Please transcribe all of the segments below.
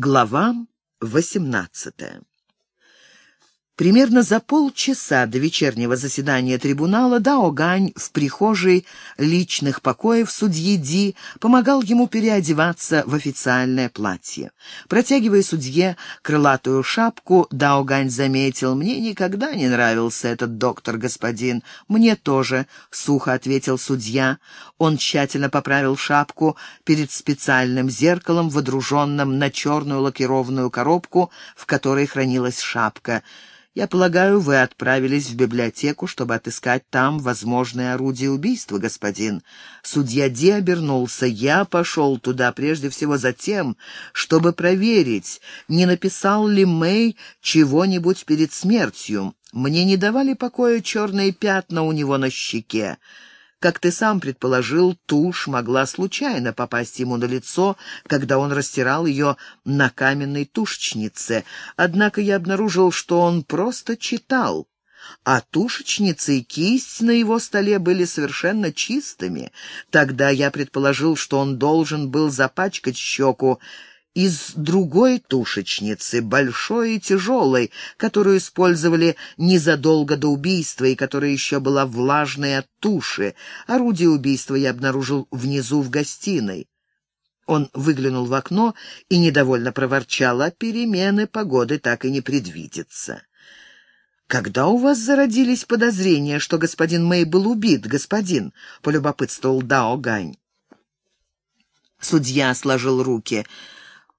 Глава восемнадцатая Примерно за полчаса до вечернего заседания трибунала Дао Гань в прихожей личных покоев судьи Ди помогал ему переодеваться в официальное платье. Протягивая судье крылатую шапку, Дао Гань заметил, «Мне никогда не нравился этот доктор, господин. Мне тоже», — сухо ответил судья. Он тщательно поправил шапку перед специальным зеркалом, водруженным на черную лакированную коробку, в которой хранилась шапка. Я полагаю, вы отправились в библиотеку, чтобы отыскать там возможное орудие убийства, господин. Судья Ди обернулся. Я пошел туда прежде всего за тем, чтобы проверить, не написал ли Мэй чего-нибудь перед смертью. Мне не давали покоя черные пятна у него на щеке. Как ты сам предположил, тушь могла случайно попасть ему на лицо, когда он растирал ее на каменной тушечнице. Однако я обнаружил, что он просто читал. А тушечница и кисть на его столе были совершенно чистыми. Тогда я предположил, что он должен был запачкать щеку из другой тушечницы, большой и тяжелой, которую использовали незадолго до убийства и которая еще была влажной от туши. Орудие убийства я обнаружил внизу в гостиной. Он выглянул в окно и недовольно проворчал, а перемены погоды так и не предвидится. «Когда у вас зародились подозрения, что господин Мэй был убит, господин?» — полюбопытствовал Дао Гань. Судья сложил руки —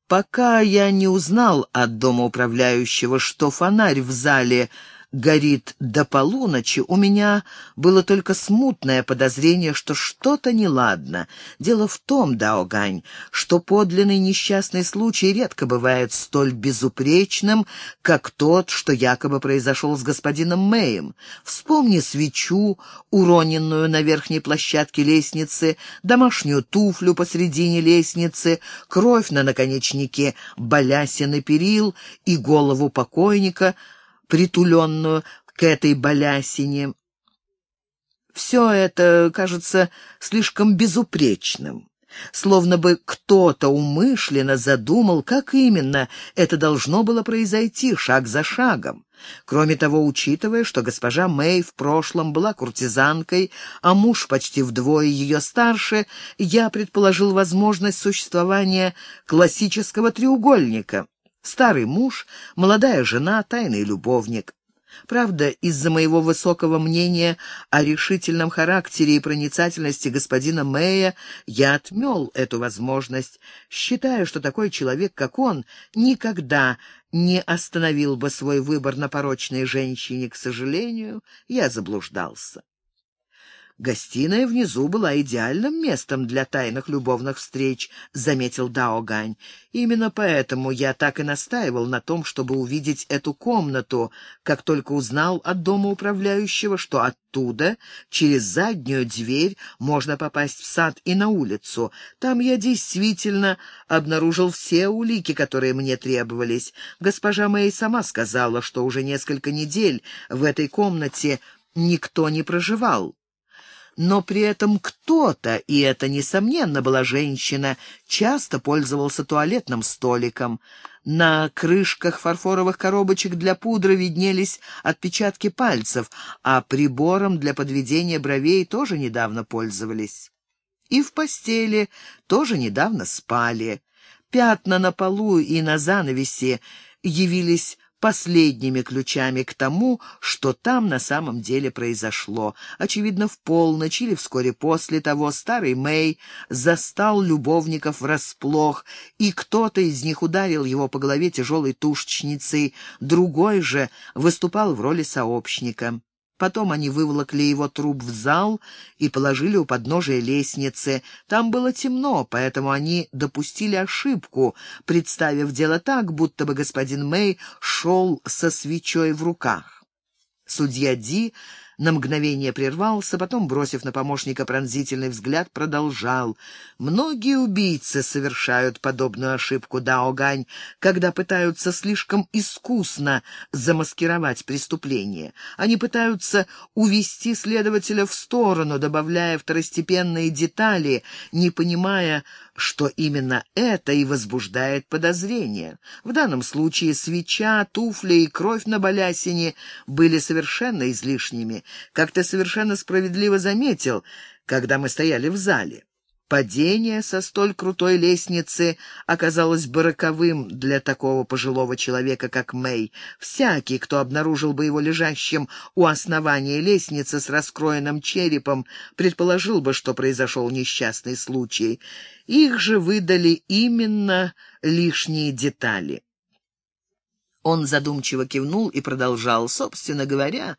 Пока я не узнал от дома управляющего, что фонарь в зале горит до полуночи, у меня было только смутное подозрение, что что-то неладно. Дело в том, Даогань, что подлинный несчастный случай редко бывает столь безупречным, как тот, что якобы произошел с господином Мэем. Вспомни свечу, уроненную на верхней площадке лестницы, домашнюю туфлю посредине лестницы, кровь на наконечнике балясины перил и голову покойника — притуленную к этой балясине. Все это кажется слишком безупречным. Словно бы кто-то умышленно задумал, как именно это должно было произойти, шаг за шагом. Кроме того, учитывая, что госпожа Мэй в прошлом была куртизанкой, а муж почти вдвое ее старше, я предположил возможность существования классического треугольника. Старый муж, молодая жена, тайный любовник. Правда, из-за моего высокого мнения о решительном характере и проницательности господина Мэя я отмел эту возможность, считая, что такой человек, как он, никогда не остановил бы свой выбор на порочной женщине. К сожалению, я заблуждался. Гостиная внизу была идеальным местом для тайных любовных встреч, заметил Дао Гань. Именно поэтому я так и настаивал на том, чтобы увидеть эту комнату, как только узнал от дома управляющего, что оттуда, через заднюю дверь, можно попасть в сад и на улицу. Там я действительно обнаружил все улики, которые мне требовались. Госпожа Мэй сама сказала, что уже несколько недель в этой комнате никто не проживал но при этом кто-то, и это, несомненно, была женщина, часто пользовался туалетным столиком. На крышках фарфоровых коробочек для пудры виднелись отпечатки пальцев, а прибором для подведения бровей тоже недавно пользовались. И в постели тоже недавно спали. Пятна на полу и на занавесе явились последними ключами к тому, что там на самом деле произошло. Очевидно, в полночь или вскоре после того старый Мэй застал любовников врасплох, и кто-то из них ударил его по голове тяжелой тушечницей, другой же выступал в роли сообщника. Потом они выволокли его труп в зал и положили у подножия лестницы. Там было темно, поэтому они допустили ошибку, представив дело так, будто бы господин Мэй шел со свечой в руках. Судья Ди на мгновение прервался, потом, бросив на помощника пронзительный взгляд, продолжал. «Многие убийцы совершают подобную ошибку, Даогань, когда пытаются слишком искусно замаскировать преступление. Они пытаются увести следователя в сторону, добавляя второстепенные детали, не понимая, что именно это и возбуждает подозрение. В данном случае свеча, туфли и кровь на балясине были совершенно излишними, как ты совершенно справедливо заметил, когда мы стояли в зале. Падение со столь крутой лестницы оказалось бы роковым для такого пожилого человека, как Мэй. Всякий, кто обнаружил бы его лежащим у основания лестницы с раскроенным черепом, предположил бы, что произошел несчастный случай. Их же выдали именно лишние детали. Он задумчиво кивнул и продолжал. Собственно говоря,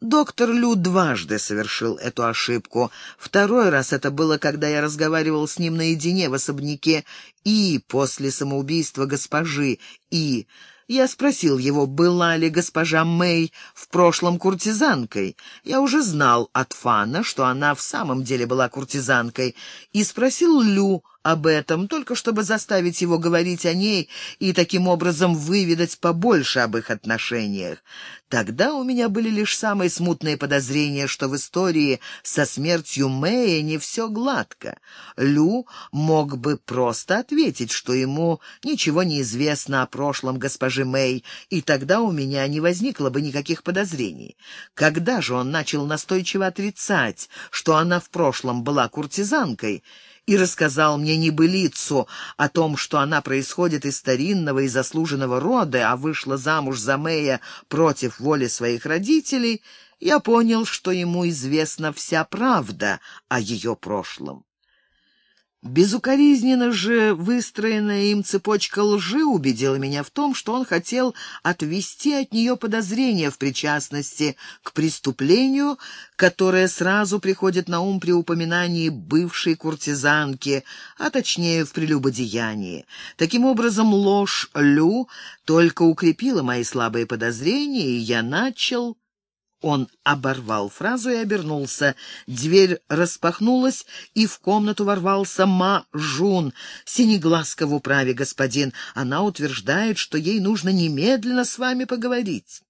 доктор Лю дважды совершил эту ошибку. Второй раз это было, когда я разговаривал с ним наедине в особняке И после самоубийства госпожи И. Я спросил его, была ли госпожа Мэй в прошлом куртизанкой. Я уже знал от Фана, что она в самом деле была куртизанкой, и спросил Лю об этом, только чтобы заставить его говорить о ней и таким образом выведать побольше об их отношениях. Тогда у меня были лишь самые смутные подозрения, что в истории со смертью Мэя не все гладко. Лю мог бы просто ответить, что ему ничего не известно о прошлом госпожи Мэй, и тогда у меня не возникло бы никаких подозрений. Когда же он начал настойчиво отрицать, что она в прошлом была куртизанкой, и рассказал мне небылицу о том, что она происходит из старинного и заслуженного рода, а вышла замуж за Мэя против воли своих родителей, я понял, что ему известна вся правда о ее прошлом. Безукоризненно же выстроенная им цепочка лжи убедила меня в том, что он хотел отвести от нее подозрения в причастности к преступлению, которое сразу приходит на ум при упоминании бывшей куртизанки, а точнее в прелюбодеянии. Таким образом, ложь Лю только укрепила мои слабые подозрения, и я начал он оборвал фразу и обернулся. Дверь распахнулась, и в комнату ворвался Ма Жун, синеглазка в управе, господин. Она утверждает, что ей нужно немедленно с вами поговорить.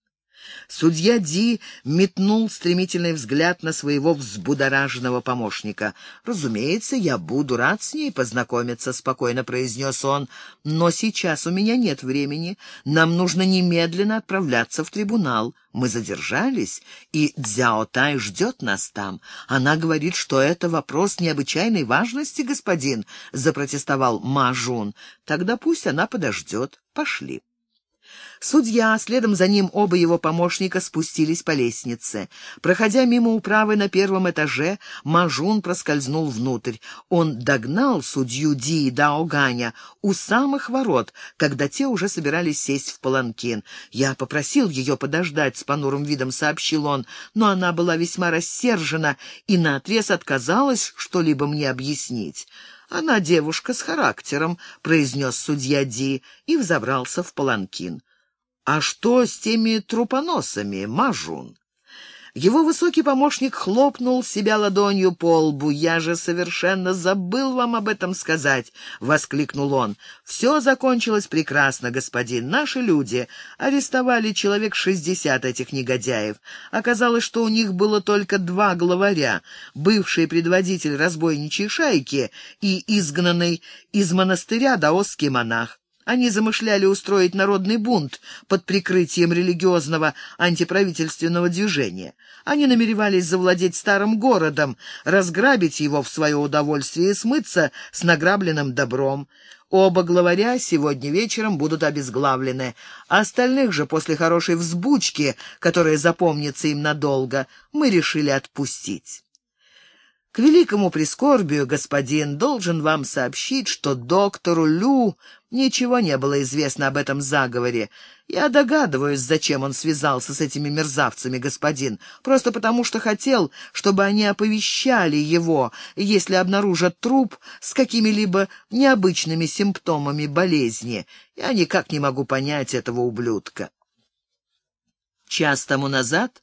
Судья Ди метнул стремительный взгляд на своего взбудораженного помощника. «Разумеется, я буду рад с ней познакомиться», — спокойно произнес он. «Но сейчас у меня нет времени. Нам нужно немедленно отправляться в трибунал. Мы задержались, и Дзяо Тай ждет нас там. Она говорит, что это вопрос необычайной важности, господин», — запротестовал Ма Жун. «Тогда пусть она подождет. Пошли». Судья, следом за ним оба его помощника спустились по лестнице. Проходя мимо управы на первом этаже, Мажун проскользнул внутрь. Он догнал судью Ди и Даоганя у самых ворот, когда те уже собирались сесть в паланкин. «Я попросил ее подождать», — с понурым видом сообщил он, но она была весьма рассержена и наотрез отказалась что-либо мне объяснить. «Она девушка с характером», — произнес судья Ди и взобрался в паланкин. «А что с теми трупоносами, Мажун?» Его высокий помощник хлопнул себя ладонью по лбу. «Я же совершенно забыл вам об этом сказать!» — воскликнул он. «Все закончилось прекрасно, господин. Наши люди арестовали человек шестьдесят этих негодяев. Оказалось, что у них было только два главаря. Бывший предводитель разбойничьей шайки и изгнанный из монастыря даосский монах. Они замышляли устроить народный бунт под прикрытием религиозного антиправительственного движения. Они намеревались завладеть старым городом, разграбить его в свое удовольствие и смыться с награбленным добром. Оба главаря сегодня вечером будут обезглавлены, а остальных же после хорошей взбучки, которая запомнится им надолго, мы решили отпустить. К великому прискорбию, господин, должен вам сообщить, что доктору Лю ничего не было известно об этом заговоре. Я догадываюсь, зачем он связался с этими мерзавцами, господин, просто потому что хотел, чтобы они оповещали его, если обнаружат труп с какими-либо необычными симптомами болезни. Я никак не могу понять этого ублюдка. Час тому назад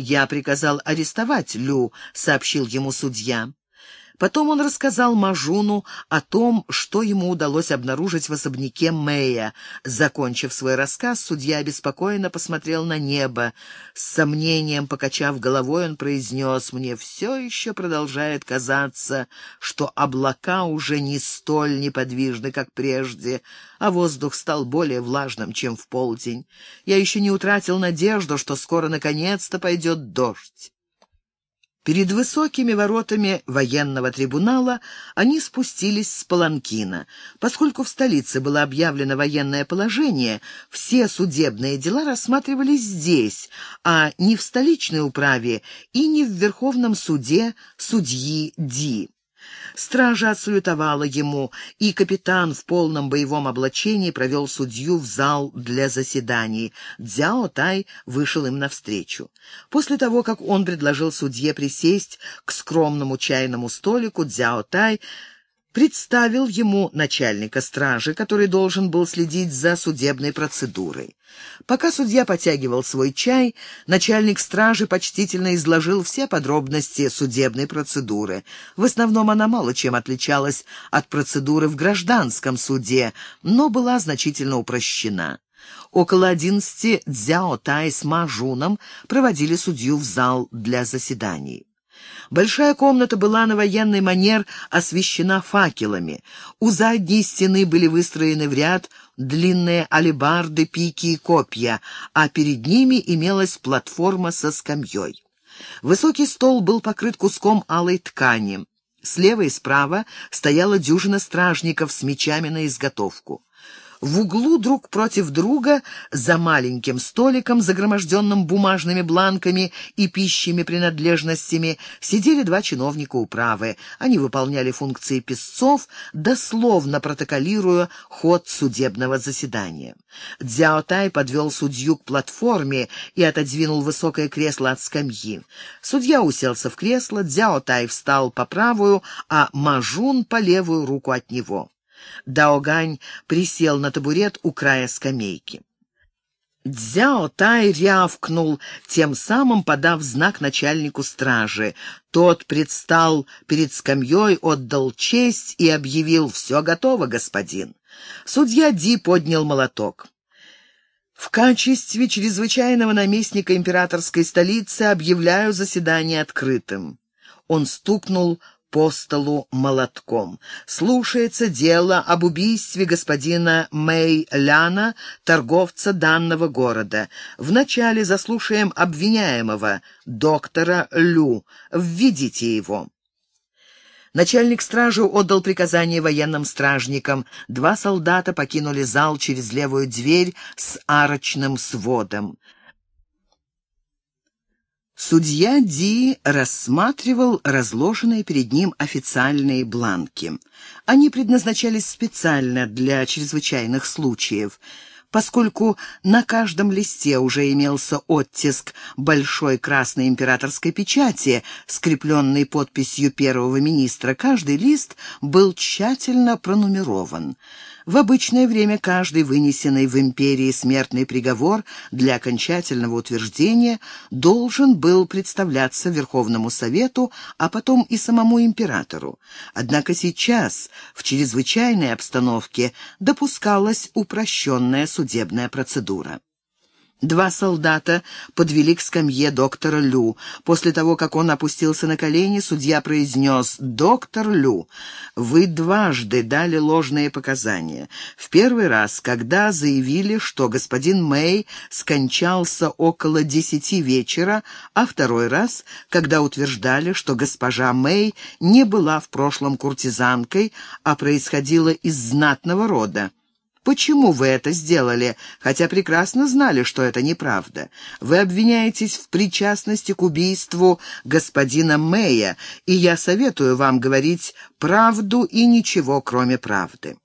«Я приказал арестовать Лю», — сообщил ему судья. Потом он рассказал Мажуну о том, что ему удалось обнаружить в особняке Мэя. Закончив свой рассказ, судья обеспокоенно посмотрел на небо. С сомнением покачав головой, он произнес, «Мне все еще продолжает казаться, что облака уже не столь неподвижны, как прежде, а воздух стал более влажным, чем в полдень. Я еще не утратил надежду, что скоро наконец-то пойдет дождь». Перед высокими воротами военного трибунала они спустились с Паланкина. Поскольку в столице было объявлено военное положение, все судебные дела рассматривались здесь, а не в столичной управе и не в Верховном суде судьи Ди. Стража отсалютовала ему, и капитан в полном боевом облачении провел судью в зал для заседаний. Дзяо Тай вышел им навстречу. После того, как он предложил судье присесть к скромному чайному столику, Дзяо Тай представил ему начальника стражи, который должен был следить за судебной процедурой. Пока судья потягивал свой чай, начальник стражи почтительно изложил все подробности судебной процедуры. В основном она мало чем отличалась от процедуры в гражданском суде, но была значительно упрощена. Около одиннадцати Дзяо Тай с Мажуном проводили судью в зал для заседаний. Большая комната была на военный манер освещена факелами. У задней стены были выстроены в ряд длинные алебарды, пики и копья, а перед ними имелась платформа со скамьей. Высокий стол был покрыт куском алой ткани. Слева и справа стояла дюжина стражников с мечами на изготовку. В углу друг против друга, за маленьким столиком, загроможденным бумажными бланками и пищими принадлежностями, сидели два чиновника управы. Они выполняли функции писцов, дословно протоколируя ход судебного заседания. Дзяо Тай подвел судью к платформе и отодвинул высокое кресло от скамьи. Судья уселся в кресло, Дзяо Тай встал по правую, а Мажун по левую руку от него. Даогань присел на табурет у края скамейки. Дзяо Тай рявкнул, тем самым подав знак начальнику стражи. Тот предстал перед скамьей, отдал честь и объявил «Все готово, господин». Судья Ди поднял молоток. В качестве чрезвычайного наместника императорской столицы объявляю заседание открытым. Он стукнул по столу молотком. Слушается дело об убийстве господина Мэй Ляна, торговца данного города. Вначале заслушаем обвиняемого, доктора Лю. Введите его. Начальник стражи отдал приказание военным стражникам. Два солдата покинули зал через левую дверь с арочным сводом. Судья Ди рассматривал разложенные перед ним официальные бланки. Они предназначались специально для чрезвычайных случаев. Поскольку на каждом листе уже имелся оттиск большой красной императорской печати, скрепленной подписью первого министра, каждый лист был тщательно пронумерован. В обычное время каждый вынесенный в империи смертный приговор для окончательного утверждения должен был представляться Верховному Совету, а потом и самому императору. Однако сейчас, в чрезвычайной обстановке, допускалась упрощенная судебная процедура. Два солдата подвели к скамье доктора Лю. После того, как он опустился на колени, судья произнес «Доктор Лю, вы дважды дали ложные показания. В первый раз, когда заявили, что господин Мэй скончался около десяти вечера, а второй раз, когда утверждали, что госпожа Мэй не была в прошлом куртизанкой, а происходила из знатного рода. Почему вы это сделали, хотя прекрасно знали, что это неправда? Вы обвиняетесь в причастности к убийству господина Мэя, и я советую вам говорить правду и ничего, кроме правды».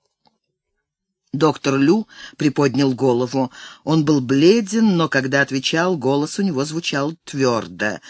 Доктор Лю приподнял голову. Он был бледен, но когда отвечал, голос у него звучал твердо.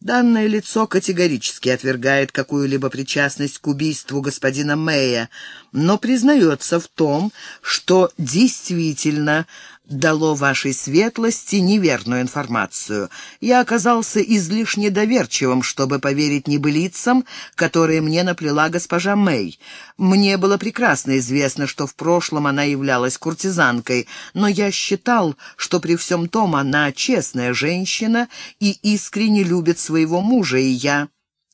Данное лицо категорически отвергает какую-либо причастность к убийству господина Мэя, но признается в том, что действительно дало вашей светлости неверную информацию. Я оказался излишне доверчивым, чтобы поверить небылицам, которые мне наплела госпожа Мэй. Мне было прекрасно известно, что в прошлом она являлась куртизанкой, но я считал, что при всем том она честная женщина и искренне любит своего мужа, и я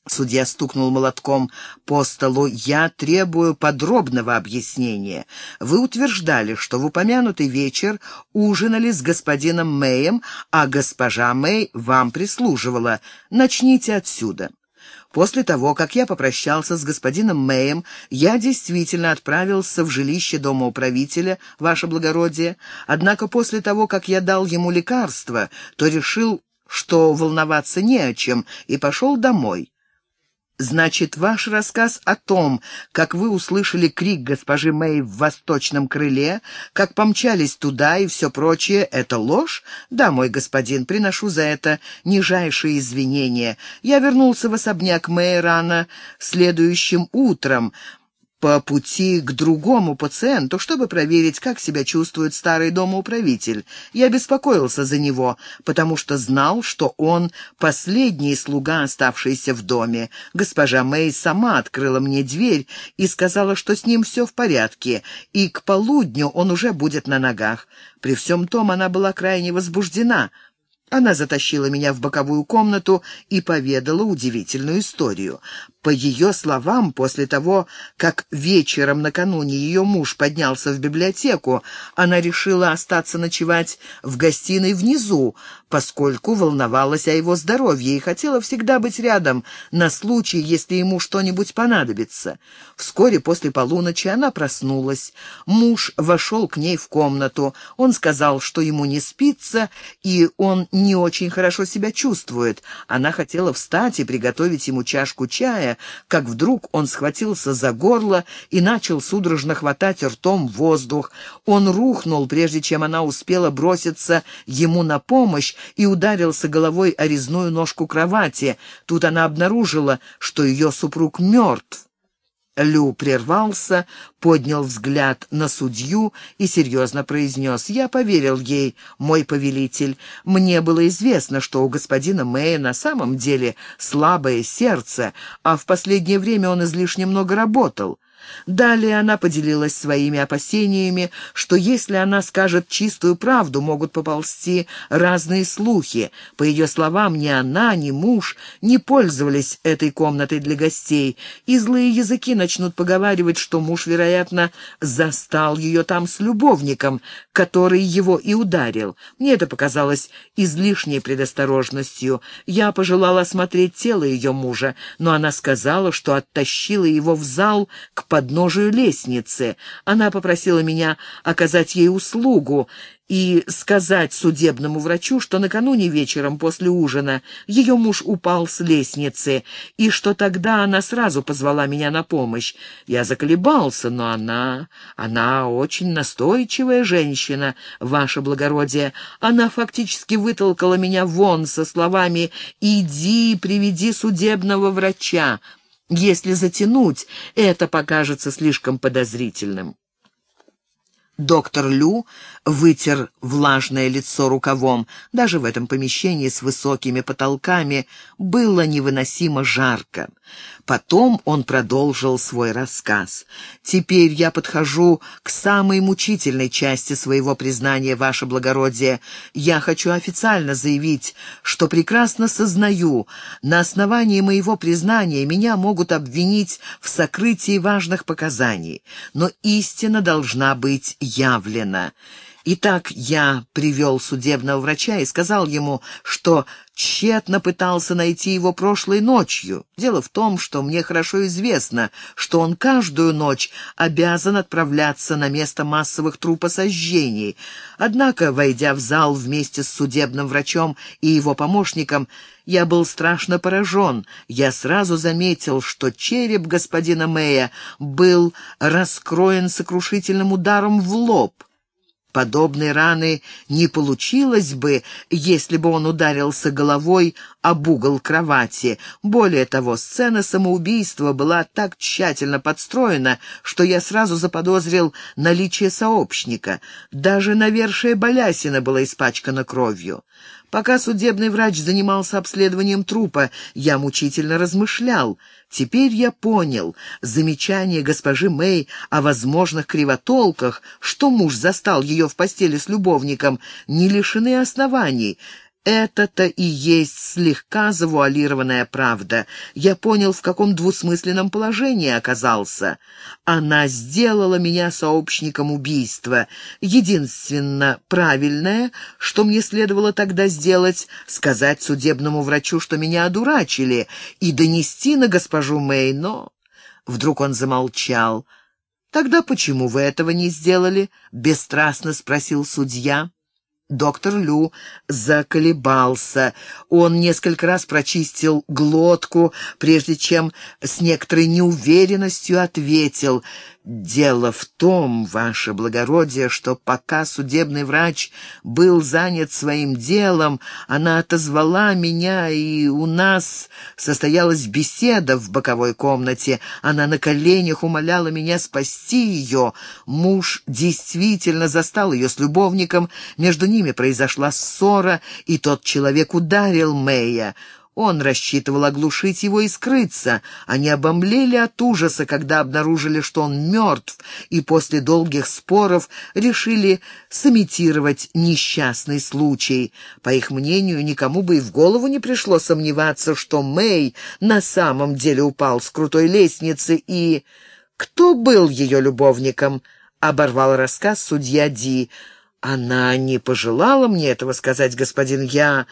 Судья стукнул молотком по столу. «Я требую подробного объяснения. Вы утверждали, что в упомянутый вечер ужинали с господином Мэем, а госпожа Мэй вам прислуживала. Начните отсюда». После того, как я попрощался с господином Мэем, я действительно отправился в жилище дома управителя, ваше благородие. Однако после того, как я дал ему лекарство, то решил, что волноваться не о чем, и пошел домой. Значит, ваш рассказ о том, как вы услышали крик госпожи Мэй в восточном крыле, как помчались туда и все прочее, это ложь? Да, мой господин, приношу за это нижайшие извинения. Я вернулся в особняк Мэй рано следующим утром, по пути к другому пациенту, чтобы проверить, как себя чувствует старый домоуправитель. Я беспокоился за него, потому что знал, что он последний слуга, оставшийся в доме. Госпожа Мэй сама открыла мне дверь и сказала, что с ним все в порядке, и к полудню он уже будет на ногах. При всем том она была крайне возбуждена. Она затащила меня в боковую комнату и поведала удивительную историю. По ее словам, после того, как вечером накануне ее муж поднялся в библиотеку, она решила остаться ночевать в гостиной внизу, поскольку волновалась о его здоровье и хотела всегда быть рядом на случай, если ему что-нибудь понадобится. Вскоре после полуночи она проснулась. Муж вошел к ней в комнату. Он сказал, что ему не спится, и он не очень хорошо себя чувствует. Она хотела встать и приготовить ему чашку чая, как вдруг он схватился за горло и начал судорожно хватать ртом воздух. Он рухнул, прежде чем она успела броситься ему на помощь и ударился головой о резную ножку кровати. Тут она обнаружила, что ее супруг мертв. Лю прервался, поднял взгляд на судью и серьезно произнес. «Я поверил ей, мой повелитель. Мне было известно, что у господина Мэя на самом деле слабое сердце, а в последнее время он излишне много работал. Далее она поделилась своими опасениями, что если она скажет чистую правду, могут поползти разные слухи. По ее словам, ни она, ни муж не пользовались этой комнатой для гостей, и злые языки начнут поговаривать, что муж, вероятно, застал ее там с любовником, который его и ударил. Мне это показалось излишней предосторожностью. Я пожелала осмотреть тело ее мужа, но она сказала, что оттащила его в зал к подножию лестницы. Она попросила меня оказать ей услугу и сказать судебному врачу, что накануне вечером после ужина ее муж упал с лестницы, и что тогда она сразу позвала меня на помощь. Я заколебался, но она... она очень настойчивая женщина, ваше благородие. Она фактически вытолкала меня вон со словами «иди, приведи судебного врача». Если затянуть, это покажется слишком подозрительным. Доктор Лю вытер влажное лицо рукавом. Даже в этом помещении с высокими потолками было невыносимо жарко. Потом он продолжил свой рассказ. «Теперь я подхожу к самой мучительной части своего признания, ваше благородие. Я хочу официально заявить, что прекрасно сознаю, на основании моего признания меня могут обвинить в сокрытии важных показаний, но истина должна быть явлена». Итак, я привел судебного врача и сказал ему, что тщетно пытался найти его прошлой ночью. Дело в том, что мне хорошо известно, что он каждую ночь обязан отправляться на место массовых трупосожжений. Однако, войдя в зал вместе с судебным врачом и его помощником, я был страшно поражен. Я сразу заметил, что череп господина Мэя был раскроен сокрушительным ударом в лоб. Подобной раны не получилось бы, если бы он ударился головой об угол кровати. Более того, сцена самоубийства была так тщательно подстроена, что я сразу заподозрил наличие сообщника. Даже навершие балясина было испачкано кровью. Пока судебный врач занимался обследованием трупа, я мучительно размышлял. Теперь я понял замечание госпожи Мэй о возможных кривотолках, что муж застал ее в постели с любовником, не лишены оснований. Это-то и есть слегка завуалированная правда. Я понял, в каком двусмысленном положении оказался. Она сделала меня сообщником убийства. Единственно правильное, что мне следовало тогда сделать, сказать судебному врачу, что меня одурачили, и донести на госпожу Мэй, но... Вдруг он замолчал. «Тогда почему вы этого не сделали?» — бесстрастно спросил судья. Доктор Лю заколебался. Он несколько раз прочистил глотку, прежде чем с некоторой неуверенностью ответил — «Дело в том, ваше благородие, что пока судебный врач был занят своим делом, она отозвала меня, и у нас состоялась беседа в боковой комнате. Она на коленях умоляла меня спасти ее. Муж действительно застал ее с любовником, между ними произошла ссора, и тот человек ударил Мэя». Он рассчитывал оглушить его и скрыться. Они обомлели от ужаса, когда обнаружили, что он мертв, и после долгих споров решили сымитировать несчастный случай. По их мнению, никому бы и в голову не пришло сомневаться, что Мэй на самом деле упал с крутой лестницы и... Кто был ее любовником? Оборвал рассказ судья Ди. Она не пожелала мне этого сказать, господин. Я...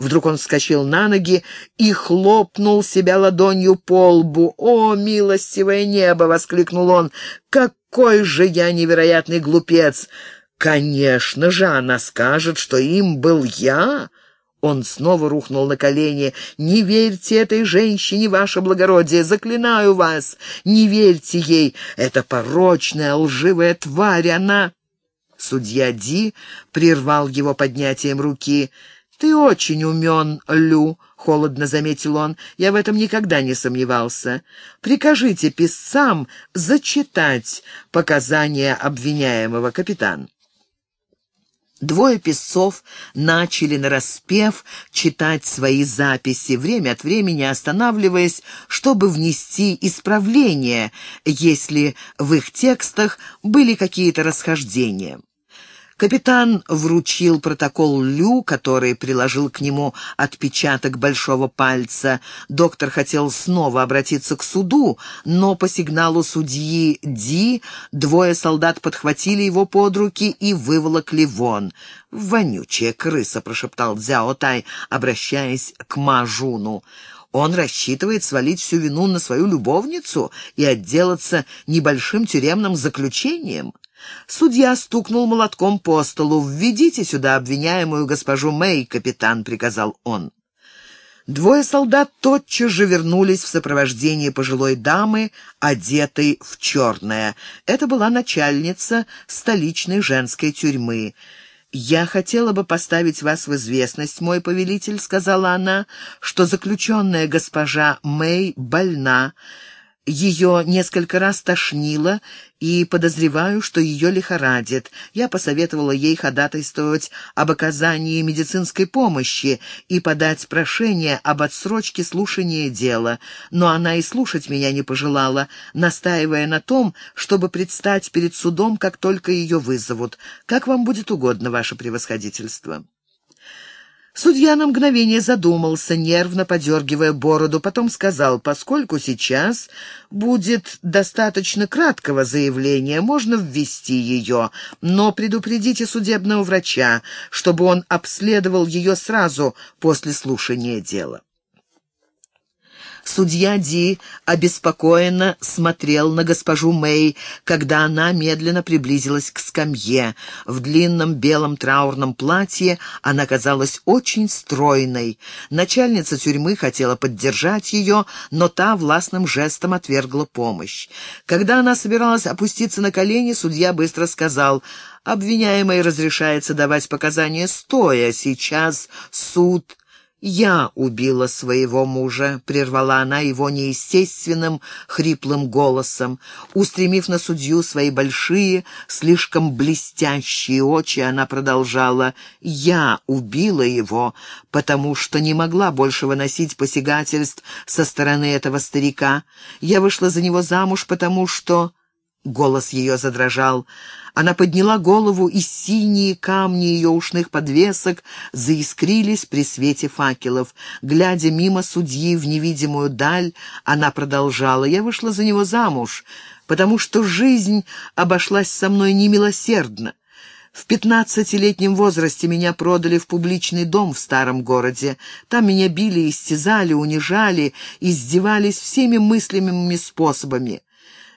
Вдруг он вскочил на ноги и хлопнул себя ладонью по лбу. «О, милостивое небо!» — воскликнул он. «Какой же я невероятный глупец! Конечно же, она скажет, что им был я!» Он снова рухнул на колени. «Не верьте этой женщине, ваше благородие! Заклинаю вас! Не верьте ей! Это порочная, лживая тварь! Она...» Судья Ди прервал его поднятием руки. «Ты очень умен, Лю», — холодно заметил он. «Я в этом никогда не сомневался. Прикажите писцам зачитать показания обвиняемого, капитан». Двое писцов начали нараспев читать свои записи, время от времени останавливаясь, чтобы внести исправления, если в их текстах были какие-то расхождения. Капитан вручил протокол Лю, который приложил к нему отпечаток большого пальца. Доктор хотел снова обратиться к суду, но по сигналу судьи Ди двое солдат подхватили его под руки и выволокли вон. «Вонючая крыса», — прошептал Дзяо Тай, обращаясь к Мажуну. Он рассчитывает свалить всю вину на свою любовницу и отделаться небольшим тюремным заключением. Судья стукнул молотком по столу. «Введите сюда обвиняемую госпожу Мэй, капитан», — приказал он. Двое солдат тотчас же вернулись в сопровождении пожилой дамы, одетой в черное. Это была начальница столичной женской тюрьмы. «Я хотела бы поставить вас в известность, мой повелитель», — сказала она, — «что заключенная госпожа Мэй больна». Ее несколько раз тошнило, и подозреваю, что ее лихорадит. Я посоветовала ей ходатайствовать об оказании медицинской помощи и подать прошение об отсрочке слушания дела, но она и слушать меня не пожелала, настаивая на том, чтобы предстать перед судом, как только ее вызовут. Как вам будет угодно, ваше превосходительство». Судья на мгновение задумался, нервно подергивая бороду, потом сказал, поскольку сейчас будет достаточно краткого заявления, можно ввести ее, но предупредите судебного врача, чтобы он обследовал ее сразу после слушания дела. Судья Ди обеспокоенно смотрел на госпожу Мэй, когда она медленно приблизилась к скамье. В длинном белом траурном платье она казалась очень стройной. Начальница тюрьмы хотела поддержать ее, но та властным жестом отвергла помощь. Когда она собиралась опуститься на колени, судья быстро сказал «Обвиняемой разрешается давать показания стоя. Сейчас суд «Я убила своего мужа», — прервала она его неестественным, хриплым голосом. Устремив на судью свои большие, слишком блестящие очи, она продолжала. «Я убила его, потому что не могла больше выносить посягательств со стороны этого старика. Я вышла за него замуж, потому что...» Голос ее задрожал. Она подняла голову, и синие камни ее ушных подвесок заискрились при свете факелов. Глядя мимо судьи в невидимую даль, она продолжала. «Я вышла за него замуж, потому что жизнь обошлась со мной немилосердно. В пятнадцатилетнем возрасте меня продали в публичный дом в старом городе. Там меня били, истязали, унижали, издевались всеми мыслимыми способами.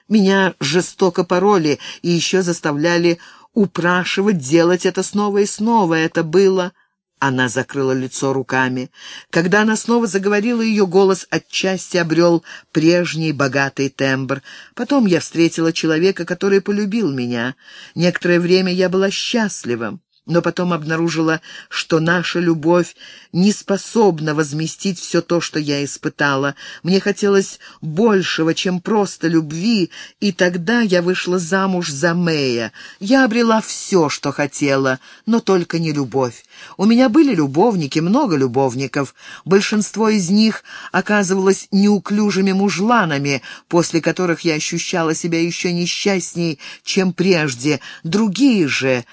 Меня жестоко пороли и еще заставляли упрашивать делать это снова и снова. Это было... Она закрыла лицо руками. Когда она снова заговорила, ее голос отчасти обрел прежний богатый тембр. Потом я встретила человека, который полюбил меня. Некоторое время я была счастлива но потом обнаружила, что наша любовь не способна возместить все то, что я испытала. Мне хотелось большего, чем просто любви, и тогда я вышла замуж за Мэя. Я обрела все, что хотела, но только не любовь. У меня были любовники, много любовников. Большинство из них оказывалось неуклюжими мужланами, после которых я ощущала себя еще несчастней, чем прежде. Другие же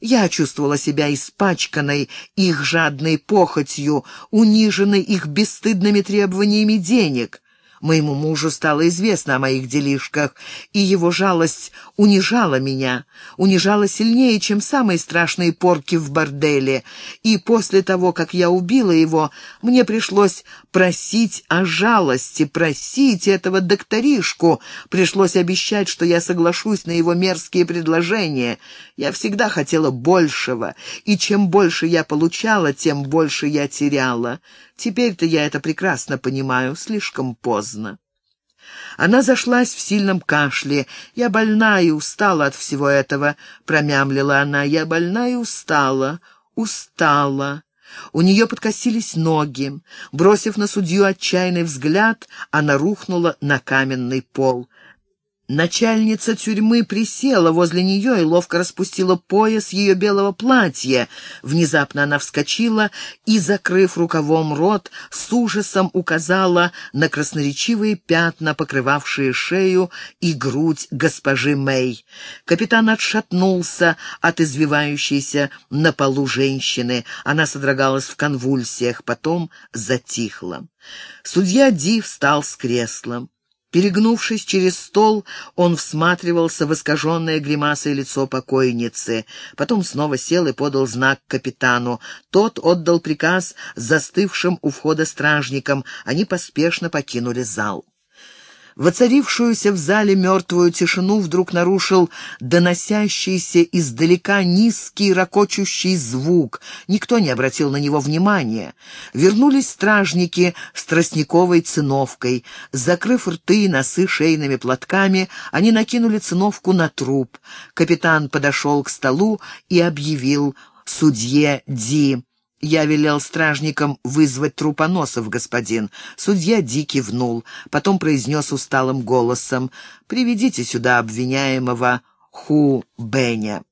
я чувствовала себя испачканной их жадной похотью, униженной их бесстыдными требованиями денег. Моему мужу стало известно о моих делишках, и его жалость унижала меня, унижала сильнее, чем самые страшные порки в борделе. И после того, как я убила его, мне пришлось просить о жалости, просить этого докторишку, пришлось обещать, что я соглашусь на его мерзкие предложения. Я всегда хотела большего, и чем больше я получала, тем больше я теряла. Теперь-то я это прекрасно понимаю, слишком поздно. Она зашлась в сильном кашле. «Я больна и устала от всего этого», — промямлила она. «Я больна и устала, устала». У нее подкосились ноги. Бросив на судью отчаянный взгляд, она рухнула на каменный пол. Начальница тюрьмы присела возле нее и ловко распустила пояс ее белого платья. Внезапно она вскочила и, закрыв рукавом рот, с ужасом указала на красноречивые пятна, покрывавшие шею и грудь госпожи Мэй. Капитан отшатнулся от извивающейся на полу женщины. Она содрогалась в конвульсиях, потом затихла. Судья Ди встал с кресла. Перегнувшись через стол, он всматривался в искаженное гримасой лицо покойницы. Потом снова сел и подал знак капитану. Тот отдал приказ застывшим у входа стражникам. Они поспешно покинули зал. Воцарившуюся в зале мертвую тишину вдруг нарушил доносящийся издалека низкий ракочущий звук. Никто не обратил на него внимания. Вернулись стражники с тростниковой циновкой. Закрыв рты и носы шейными платками, они накинули циновку на труп. Капитан подошел к столу и объявил судье Ди. «Я велел стражникам вызвать трупоносов, господин». Судья Ди кивнул, потом произнес усталым голосом «Приведите сюда обвиняемого Ху Беня».